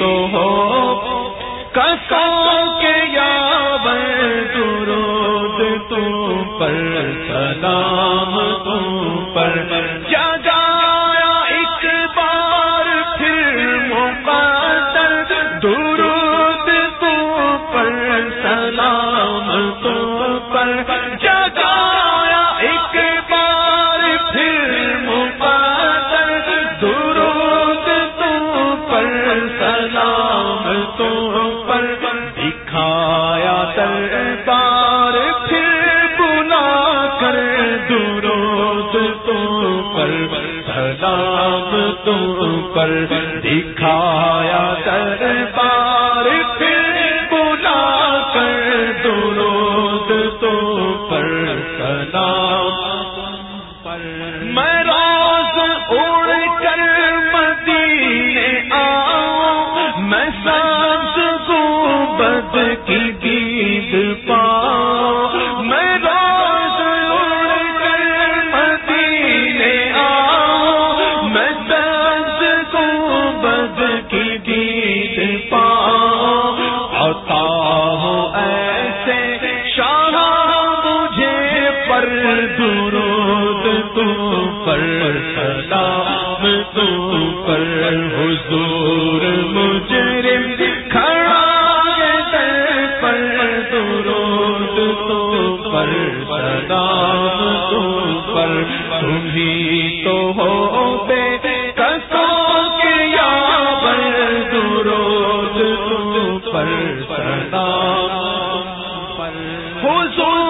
تو ہو نظام تم پر دکھایا کر بار پھر بلا کر درود تو پر سلام پر میں راز اڑ کر مدینے آؤں، میں ساس کو بد کی گیت حضور مجرم کھڑا ہے پر، درود تو پر، سلام تو پر۔ تمہیں تو ہو پر درود سلام پر۔ حضور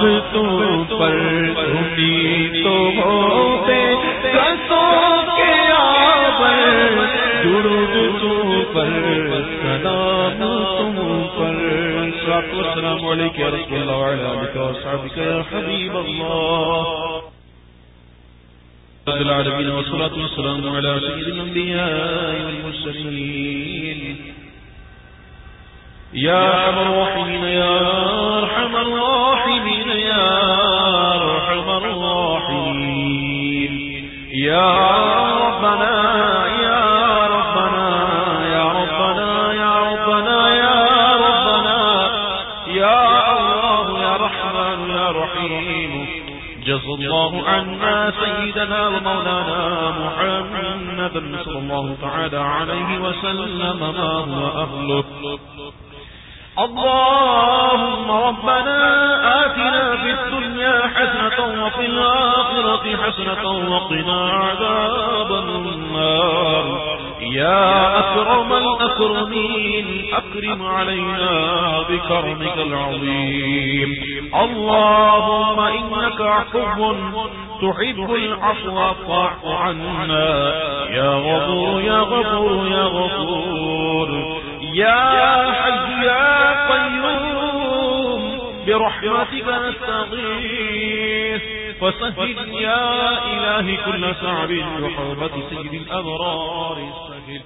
اب تم پر دھمی تو ہوتے، رسوں کے آبر جڑب تم پر سلام تم پر صلاة والسلام علیکہ رسول اللہ یا حبیب اللہ۔ رب أرحم الراحمين يا أرحم الراحمين. يا ربنا يا ربنا يا ربنا يا ربنا يا ربنا. يا الله يا الله عنا سيدنا ومولانا محمد صلى الله تعالى عليه وسلم، ما هو أهله. اللهم ربنا آتنا في الدنيا حسنة وفي الآخرة حسنة وقنا عذاب النار. يا أكرم الأكرمين، أكرم علينا بكرمك العظيم. اللهم إنك عفو تحب العفو، فاعف عنا. يا غفور يا غفور يا غفور. يا حي يا قيوم، برحمتك نستغيث. فسهل يا إلهي كل سعب وحربة سيد الأبرار سهل